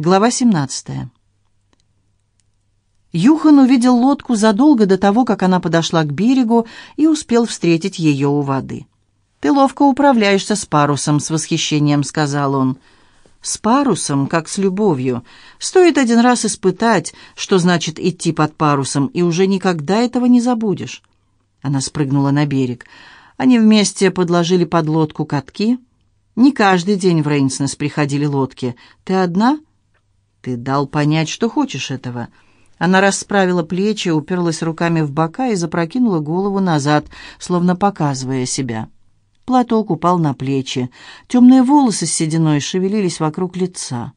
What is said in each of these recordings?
Глава 17. Юхан увидел лодку задолго до того, как она подошла к берегу и успел встретить ее у воды. «Ты ловко управляешься с парусом», — с восхищением сказал он. «С парусом, как с любовью. Стоит один раз испытать, что значит идти под парусом, и уже никогда этого не забудешь». Она спрыгнула на берег. Они вместе подложили под лодку катки. Не каждый день в Рейнснес приходили лодки. «Ты одна?» «Ты дал понять, что хочешь этого». Она расправила плечи, уперлась руками в бока и запрокинула голову назад, словно показывая себя. Платок упал на плечи. Темные волосы с сединой шевелились вокруг лица.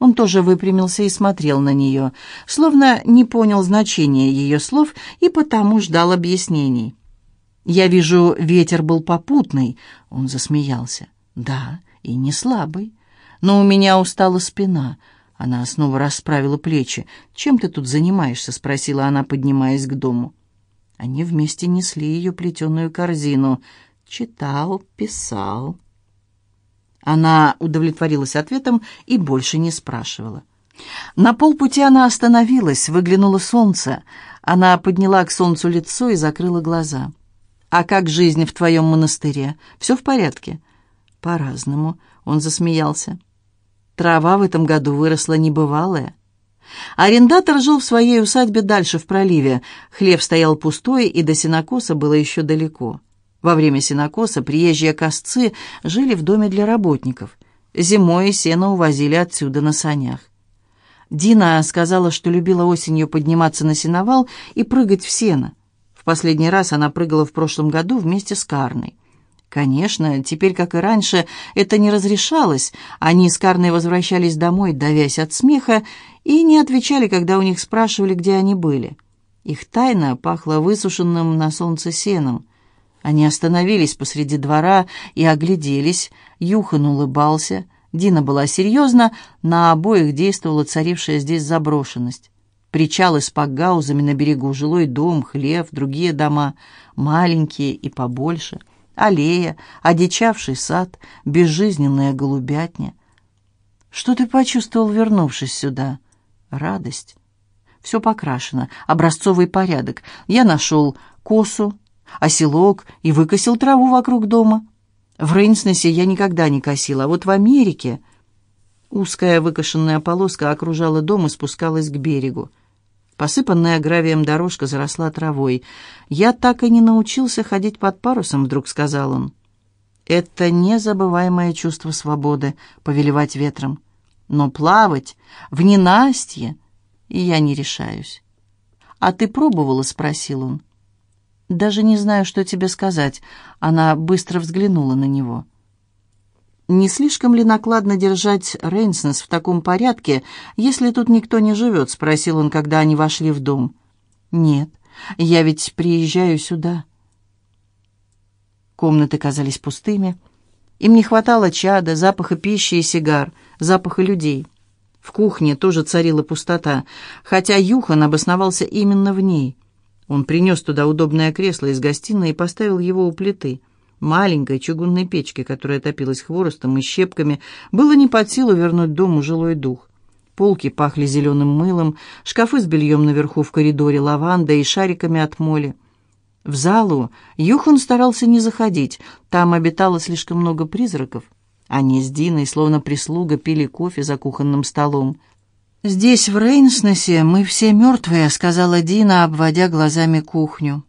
Он тоже выпрямился и смотрел на нее, словно не понял значения ее слов и потому ждал объяснений. «Я вижу, ветер был попутный», — он засмеялся. «Да, и не слабый. Но у меня устала спина. Она снова расправила плечи. «Чем ты тут занимаешься?» — спросила она, поднимаясь к дому. Они вместе несли ее плетеную корзину. Читал, писал. Она удовлетворилась ответом и больше не спрашивала. На полпути она остановилась, выглянуло солнце. Она подняла к солнцу лицо и закрыла глаза. «А как жизнь в твоем монастыре? Все в порядке?» «По-разному», — он засмеялся. Трава в этом году выросла небывалая. Арендатор жил в своей усадьбе дальше, в проливе. Хлеб стоял пустой, и до сенокоса было еще далеко. Во время сенокоса приезжие косцы жили в доме для работников. Зимой сено увозили отсюда на санях. Дина сказала, что любила осенью подниматься на сеновал и прыгать в сено. В последний раз она прыгала в прошлом году вместе с Карной. Конечно, теперь, как и раньше, это не разрешалось. Они с Карной возвращались домой, давясь от смеха, и не отвечали, когда у них спрашивали, где они были. Их тайна пахла высушенным на солнце сеном. Они остановились посреди двора и огляделись. Юхан улыбался. Дина была серьезна, на обоих действовала царившая здесь заброшенность. Причалы с пакгаузами на берегу, жилой дом, хлев, другие дома, маленькие и побольше — аллея, одичавший сад, безжизненная голубятня. Что ты почувствовал, вернувшись сюда? Радость. Все покрашено, образцовый порядок. Я нашел косу, оселок и выкосил траву вокруг дома. В Рейнснесе я никогда не косил, а вот в Америке... Узкая выкошенная полоска окружала дом и спускалась к берегу. Посыпанная гравием дорожка заросла травой. «Я так и не научился ходить под парусом», — вдруг сказал он. «Это незабываемое чувство свободы — повелевать ветром. Но плавать в ненастье я не решаюсь». «А ты пробовала?» — спросил он. «Даже не знаю, что тебе сказать». Она быстро взглянула на него. Не слишком ли накладно держать Рейнснес в таком порядке, если тут никто не живет?» — спросил он, когда они вошли в дом. «Нет, я ведь приезжаю сюда». Комнаты казались пустыми. Им не хватало чада, запаха пищи и сигар, запаха людей. В кухне тоже царила пустота, хотя Юхан обосновался именно в ней. Он принес туда удобное кресло из гостиной и поставил его у плиты — маленькой чугунной печке, которая топилась хворостом и щепками, было не под силу вернуть дому жилой дух. Полки пахли зеленым мылом, шкафы с бельем наверху в коридоре, лавандой и шариками от моли. В залу Юхан старался не заходить, там обитало слишком много призраков. Они с Диной, словно прислуга, пили кофе за кухонным столом. «Здесь, в Рейнснесе, мы все мертвые», — сказала Дина, обводя глазами кухню.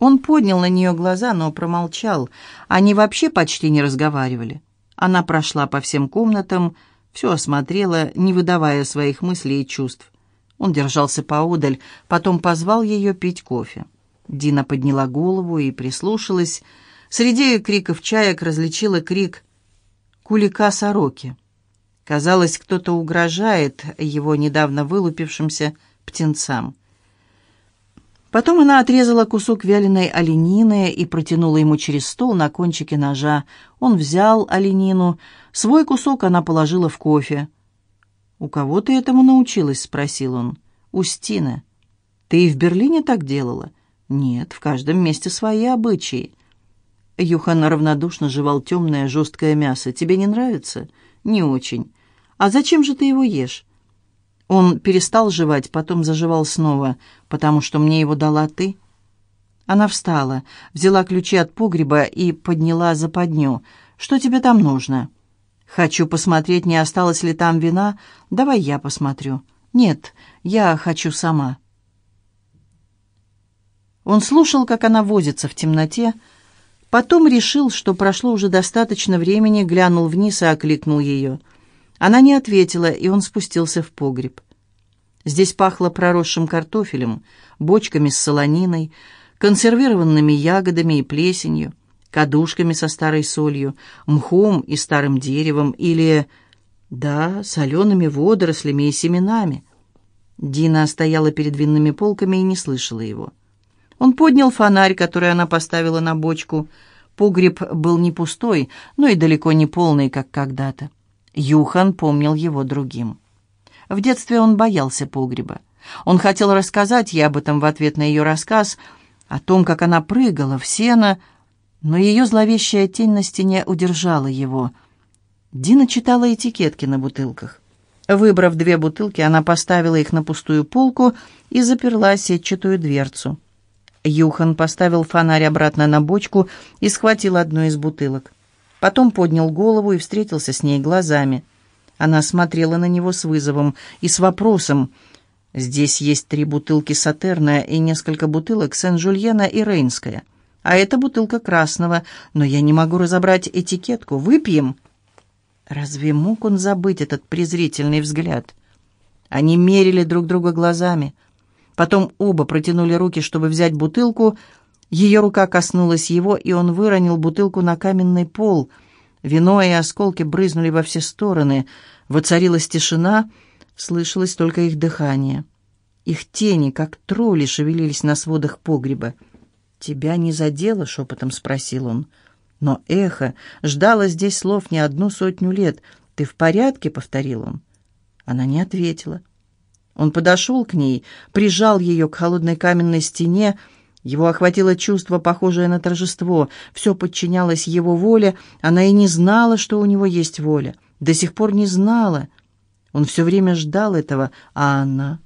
Он поднял на нее глаза, но промолчал. Они вообще почти не разговаривали. Она прошла по всем комнатам, все осмотрела, не выдавая своих мыслей и чувств. Он держался поодаль, потом позвал ее пить кофе. Дина подняла голову и прислушалась. Среди криков чаек различила крик кулика-сороки. Казалось, кто-то угрожает его недавно вылупившимся птенцам. Потом она отрезала кусок вяленой оленины и протянула ему через стол на кончике ножа. Он взял оленину, свой кусок она положила в кофе. «У кого ты этому научилась?» — спросил он. «У Стины». «Ты и в Берлине так делала?» «Нет, в каждом месте свои обычаи». Юхан равнодушно жевал темное жесткое мясо. «Тебе не нравится?» «Не очень». «А зачем же ты его ешь?» Он перестал жевать, потом заживал снова, потому что мне его дала ты. Она встала, взяла ключи от погреба и подняла западню. «Что тебе там нужно?» «Хочу посмотреть, не осталось ли там вина. Давай я посмотрю». «Нет, я хочу сама». Он слушал, как она возится в темноте, потом решил, что прошло уже достаточно времени, глянул вниз и окликнул ее. Она не ответила, и он спустился в погреб. Здесь пахло проросшим картофелем, бочками с солониной, консервированными ягодами и плесенью, кадушками со старой солью, мхом и старым деревом или, да, солеными водорослями и семенами. Дина стояла перед винными полками и не слышала его. Он поднял фонарь, который она поставила на бочку. Погреб был не пустой, но и далеко не полный, как когда-то. Юхан помнил его другим. В детстве он боялся погреба. Он хотел рассказать ей об этом в ответ на ее рассказ, о том, как она прыгала в сено, но ее зловещая тень на стене удержала его. Дина читала этикетки на бутылках. Выбрав две бутылки, она поставила их на пустую полку и заперла сетчатую дверцу. Юхан поставил фонарь обратно на бочку и схватил одну из бутылок. Потом поднял голову и встретился с ней глазами. Она смотрела на него с вызовом и с вопросом. «Здесь есть три бутылки Сатерна и несколько бутылок Сен-Жульена и Рейнская. А это бутылка красного, но я не могу разобрать этикетку. Выпьем?» Разве мог он забыть этот презрительный взгляд? Они мерили друг друга глазами — Потом оба протянули руки, чтобы взять бутылку. Ее рука коснулась его, и он выронил бутылку на каменный пол. Вино и осколки брызнули во все стороны. Воцарилась тишина, слышалось только их дыхание. Их тени, как тролли, шевелились на сводах погреба. «Тебя не задело?» — шепотом спросил он. Но эхо ждало здесь слов не одну сотню лет. «Ты в порядке?» — повторил он. Она не ответила. Он подошел к ней, прижал ее к холодной каменной стене. Его охватило чувство, похожее на торжество. Все подчинялось его воле. Она и не знала, что у него есть воля. До сих пор не знала. Он все время ждал этого, а она...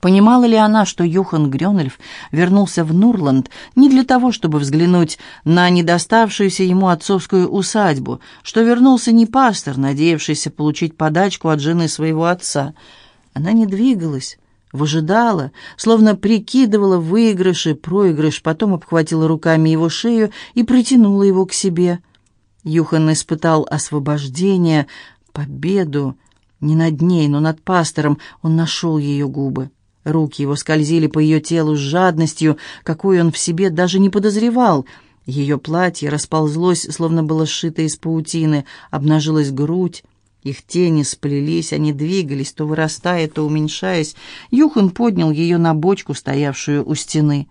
Понимала ли она, что Юхан Грёнельф вернулся в Нурланд не для того, чтобы взглянуть на недоставшуюся ему отцовскую усадьбу, что вернулся не пастор, надеявшийся получить подачку от жены своего отца — она не двигалась, выжидала, словно прикидывала выигрыш и проигрыш, потом обхватила руками его шею и притянула его к себе. Юхан испытал освобождение, победу. Не над ней, но над пастором он нашел ее губы. Руки его скользили по ее телу с жадностью, какой он в себе даже не подозревал. Ее платье расползлось, словно было сшито из паутины, обнажилась грудь. Их тени сплелись, они двигались, то вырастая, то уменьшаясь. Юхан поднял ее на бочку, стоявшую у стены.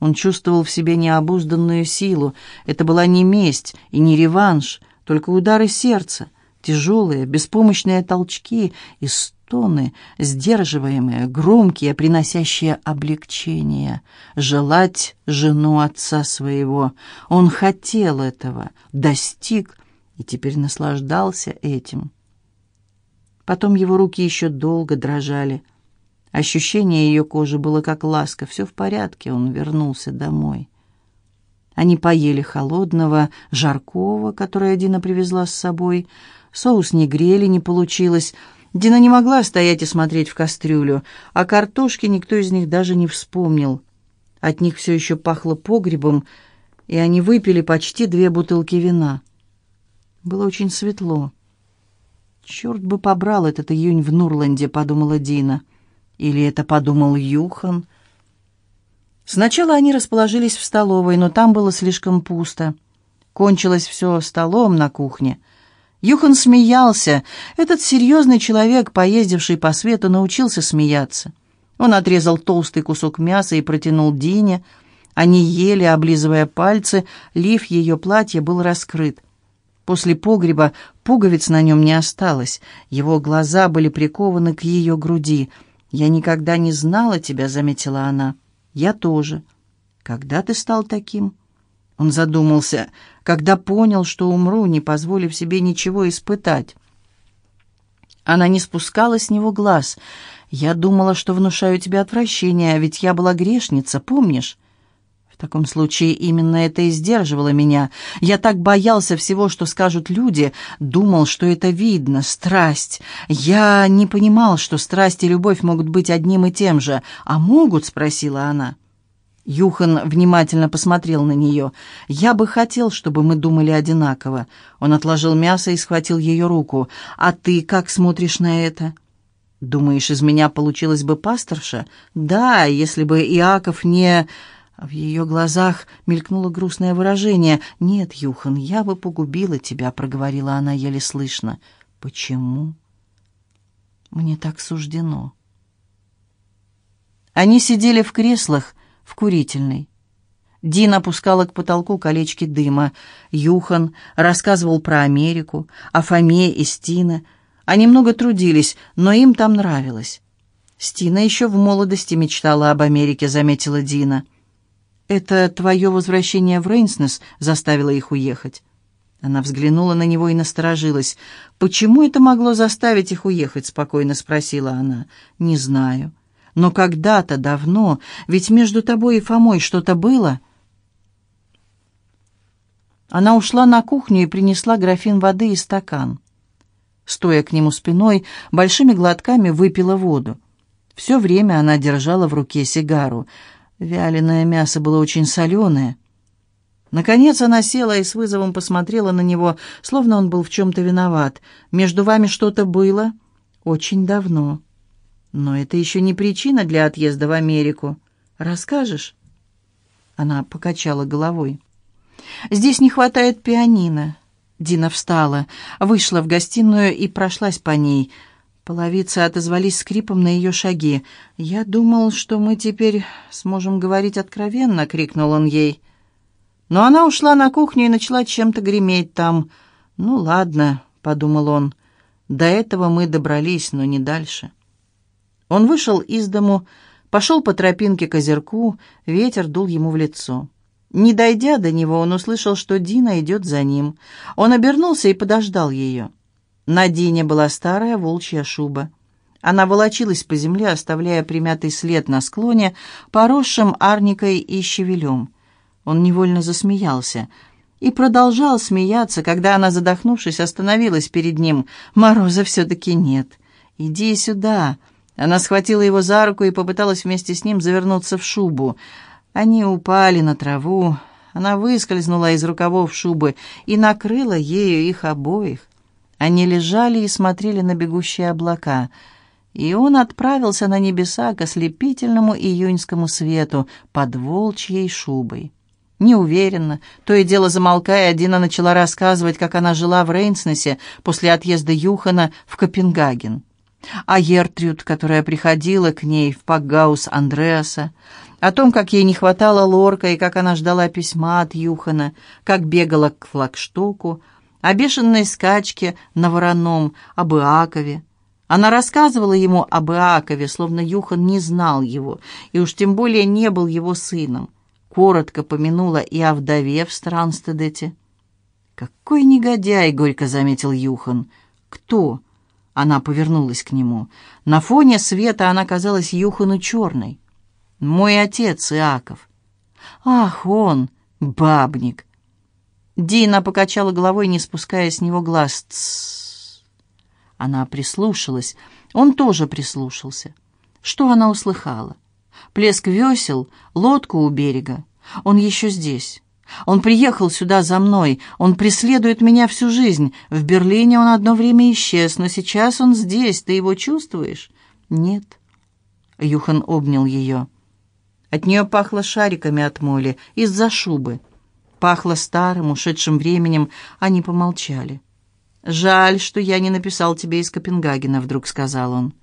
Он чувствовал в себе необузданную силу. Это была не месть и не реванш, только удары сердца, тяжелые, беспомощные толчки и стоны, сдерживаемые, громкие, приносящие облегчение. Желать жену отца своего. Он хотел этого, достиг и теперь наслаждался этим. Потом его руки еще долго дрожали. Ощущение ее кожи было как ласка. Все в порядке, он вернулся домой. Они поели холодного, жаркого, которое Дина привезла с собой. Соус не грели, не получилось. Дина не могла стоять и смотреть в кастрюлю, а картошки никто из них даже не вспомнил. От них все еще пахло погребом, и они выпили почти две бутылки вина. Было очень светло. «Черт бы побрал этот июнь в Нурланде», — подумала Дина. Или это подумал Юхан? Сначала они расположились в столовой, но там было слишком пусто. Кончилось все столом на кухне. Юхан смеялся. Этот серьезный человек, поездивший по свету, научился смеяться. Он отрезал толстый кусок мяса и протянул Дине. Они ели, облизывая пальцы, лиф ее платья был раскрыт. После погреба пуговиц на нем не осталось. Его глаза были прикованы к ее груди. «Я никогда не знала тебя», — заметила она. «Я тоже». «Когда ты стал таким?» Он задумался, когда понял, что умру, не позволив себе ничего испытать. Она не спускала с него глаз. «Я думала, что внушаю тебе отвращение, а ведь я была грешница, помнишь?» Таком случае именно это и сдерживало меня. Я так боялся всего, что скажут люди, думал, что это видно, страсть. Я не понимал, что страсть и любовь могут быть одним и тем же. «А могут?» — спросила она. Юхан внимательно посмотрел на нее. «Я бы хотел, чтобы мы думали одинаково». Он отложил мясо и схватил ее руку. «А ты как смотришь на это?» «Думаешь, из меня получилась бы пасторша?» «Да, если бы Иаков не...» В ее глазах мелькнуло грустное выражение. «Нет, Юхан, я бы погубила тебя», — проговорила она еле слышно. «Почему?» «Мне так суждено». Они сидели в креслах, в курительной. Дин опускала к потолку колечки дыма. Юхан рассказывал про Америку, о Фоме и Стина. Они много трудились, но им там нравилось. «Стина еще в молодости мечтала об Америке», — заметила Дина. «Это твое возвращение в Рейнснес заставило их уехать». Она взглянула на него и насторожилась. «Почему это могло заставить их уехать?» — спокойно спросила она. «Не знаю». Но когда-то давно, ведь между тобой и Фомой что-то было. Она ушла на кухню и принесла графин воды и стакан. Стоя к нему спиной, большими глотками выпила воду. Все время она держала в руке сигару. Вяленое мясо было очень соленое. Наконец она села и с вызовом посмотрела на него, словно он был в чем-то виноват. «Между вами что-то было?» «Очень давно». Но это еще не причина для отъезда в Америку. Расскажешь?» Она покачала головой. «Здесь не хватает пианино». Дина встала, вышла в гостиную и прошлась по ней. Половицы отозвались скрипом на ее шаги. «Я думал, что мы теперь сможем говорить откровенно», — крикнул он ей. Но она ушла на кухню и начала чем-то греметь там. «Ну ладно», — подумал он, — «до этого мы добрались, но не дальше». Он вышел из дому, пошел по тропинке к озерку, ветер дул ему в лицо. Не дойдя до него, он услышал, что Дина идет за ним. Он обернулся и подождал ее. На Дине была старая волчья шуба. Она волочилась по земле, оставляя примятый след на склоне, поросшим арникой и щавелем. Он невольно засмеялся и продолжал смеяться, когда она, задохнувшись, остановилась перед ним. «Мороза все-таки нет. Иди сюда!» Она схватила его за руку и попыталась вместе с ним завернуться в шубу. Они упали на траву. Она выскользнула из рукавов шубы и накрыла ею их обоих. Они лежали и смотрели на бегущие облака. И он отправился на небеса к ослепительному июньскому свету под волчьей шубой. Неуверенно, то и дело замолкая, Дина начала рассказывать, как она жила в Рейнснесе после отъезда Юхана в Копенгаген о Ертрюд, которая приходила к ней в Пакгаус Андреаса, о том, как ей не хватало лорка и как она ждала письма от Юхана, как бегала к флагштоку, о бешеной скачке на вороном, об Иакове. Она рассказывала ему об Иакове, словно Юхан не знал его, и уж тем более не был его сыном. Коротко помянула и о вдове в Странстедете. «Какой негодяй!» — горько заметил Юхан. «Кто?» Она повернулась к нему. На фоне света она казалась Юхану черной. «Мой отец Иаков». «Ах, он, бабник!» Дина покачала головой, не спуская с него глаз. Тссс. Она прислушалась. Он тоже прислушался. Что она услыхала? Плеск весел, лодку у берега. Он еще здесь. Он приехал сюда за мной. Он преследует меня всю жизнь. В Берлине он одно время исчез, но сейчас он здесь. Ты его чувствуешь? Нет. Юхан обнял ее. От нее пахло шариками от моли, из-за шубы. Пахло старым, ушедшим временем. Они помолчали. «Жаль, что я не написал тебе из Копенгагена», — вдруг сказал он.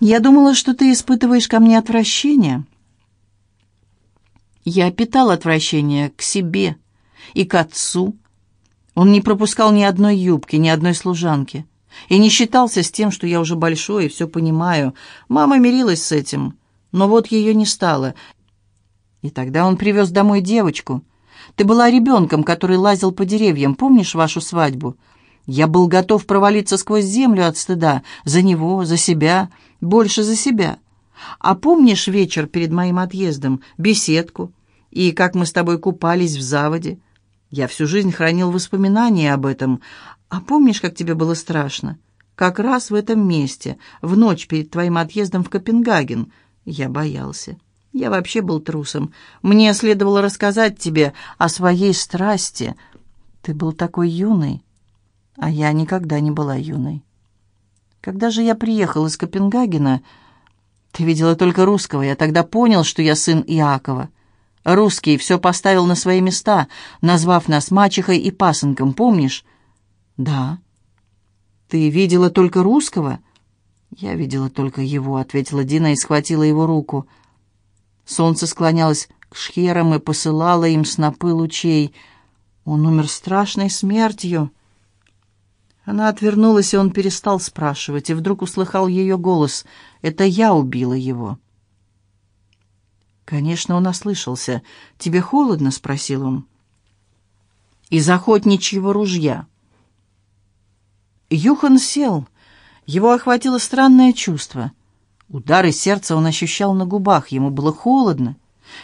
«Я думала, что ты испытываешь ко мне отвращение». Я питал отвращение к себе и к отцу. Он не пропускал ни одной юбки, ни одной служанки. И не считался с тем, что я уже большой и все понимаю. Мама мирилась с этим, но вот ее не стало. И тогда он привез домой девочку. Ты была ребенком, который лазил по деревьям, помнишь вашу свадьбу? Я был готов провалиться сквозь землю от стыда. За него, за себя, больше за себя. А помнишь вечер перед моим отъездом, беседку, и как мы с тобой купались в заводе? Я всю жизнь хранил воспоминания об этом. А помнишь, как тебе было страшно? Как раз в этом месте, в ночь перед твоим отъездом в Копенгаген. Я боялся. Я вообще был трусом. Мне следовало рассказать тебе о своей страсти. Ты был такой юный, а я никогда не была юной. Когда же я приехал из Копенгагена, ты видела только русского. Я тогда понял, что я сын Иакова. Русский все поставил на свои места, назвав нас мачехой и пасынком, помнишь? Да. Ты видела только русского? Я видела только его, ответила Дина и схватила его руку. Солнце склонялось к шхерам и посылало им снопы лучей. Он умер страшной смертью. Она отвернулась, и он перестал спрашивать, и вдруг услыхал ее голос. «Это я убила его». Конечно, он ослышался. «Тебе холодно?» — спросил он. «Из охотничьего ружья». Юхан сел. Его охватило странное чувство. Удары сердца он ощущал на губах. Ему было холодно.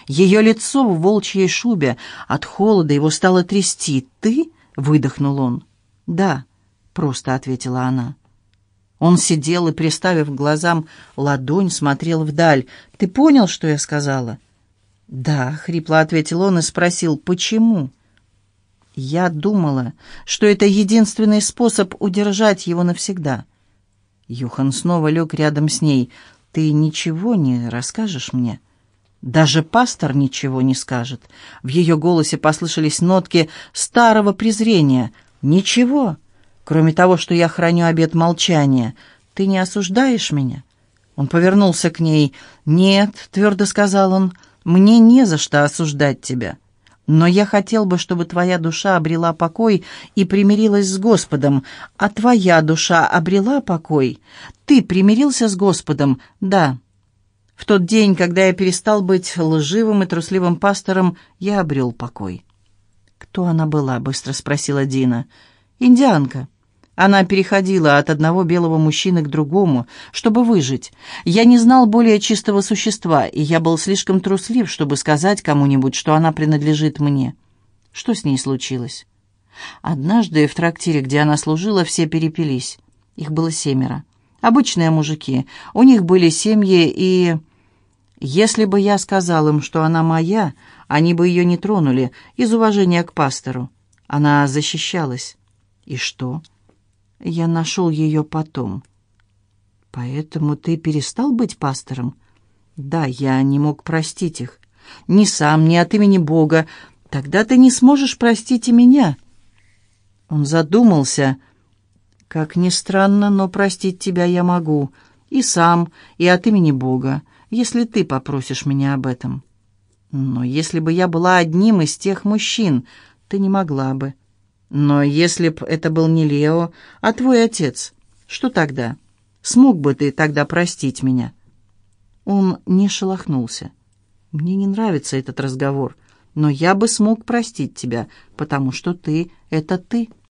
Ее лицо в волчьей шубе. От холода его стало трясти. «Ты?» — выдохнул он. «Да», — просто ответила она. Он сидел и, приставив глазам ладонь, смотрел вдаль. «Ты понял, что я сказала?» «Да», — хрипло ответил он и спросил, «почему?» «Я думала, что это единственный способ удержать его навсегда». Юхан снова лег рядом с ней. «Ты ничего не расскажешь мне?» «Даже пастор ничего не скажет». В ее голосе послышались нотки старого презрения. «Ничего?» Кроме того, что я храню обет молчания, ты не осуждаешь меня?» Он повернулся к ней. «Нет», — твердо сказал он, — «мне не за что осуждать тебя. Но я хотел бы, чтобы твоя душа обрела покой и примирилась с Господом. А твоя душа обрела покой? Ты примирился с Господом? Да. В тот день, когда я перестал быть лживым и трусливым пастором, я обрел покой». «Кто она была?» — быстро спросила Дина. «Индианка. Она переходила от одного белого мужчины к другому, чтобы выжить. Я не знал более чистого существа, и я был слишком труслив, чтобы сказать кому-нибудь, что она принадлежит мне. Что с ней случилось? Однажды в трактире, где она служила, все перепились. Их было семеро. Обычные мужики. У них были семьи, и... Если бы я сказал им, что она моя, они бы ее не тронули из уважения к пастору. Она защищалась. И что? Я нашел ее потом. Поэтому ты перестал быть пастором? Да, я не мог простить их. Ни сам, ни от имени Бога. Тогда ты не сможешь простить и меня. Он задумался. Как ни странно, но простить тебя я могу. И сам, и от имени Бога, если ты попросишь меня об этом. Но если бы я была одним из тех мужчин, ты не могла бы. Но если б это был не Лео, а твой отец, что тогда? Смог бы ты тогда простить меня?» Он не шелохнулся. «Мне не нравится этот разговор, но я бы смог простить тебя, потому что ты — это ты».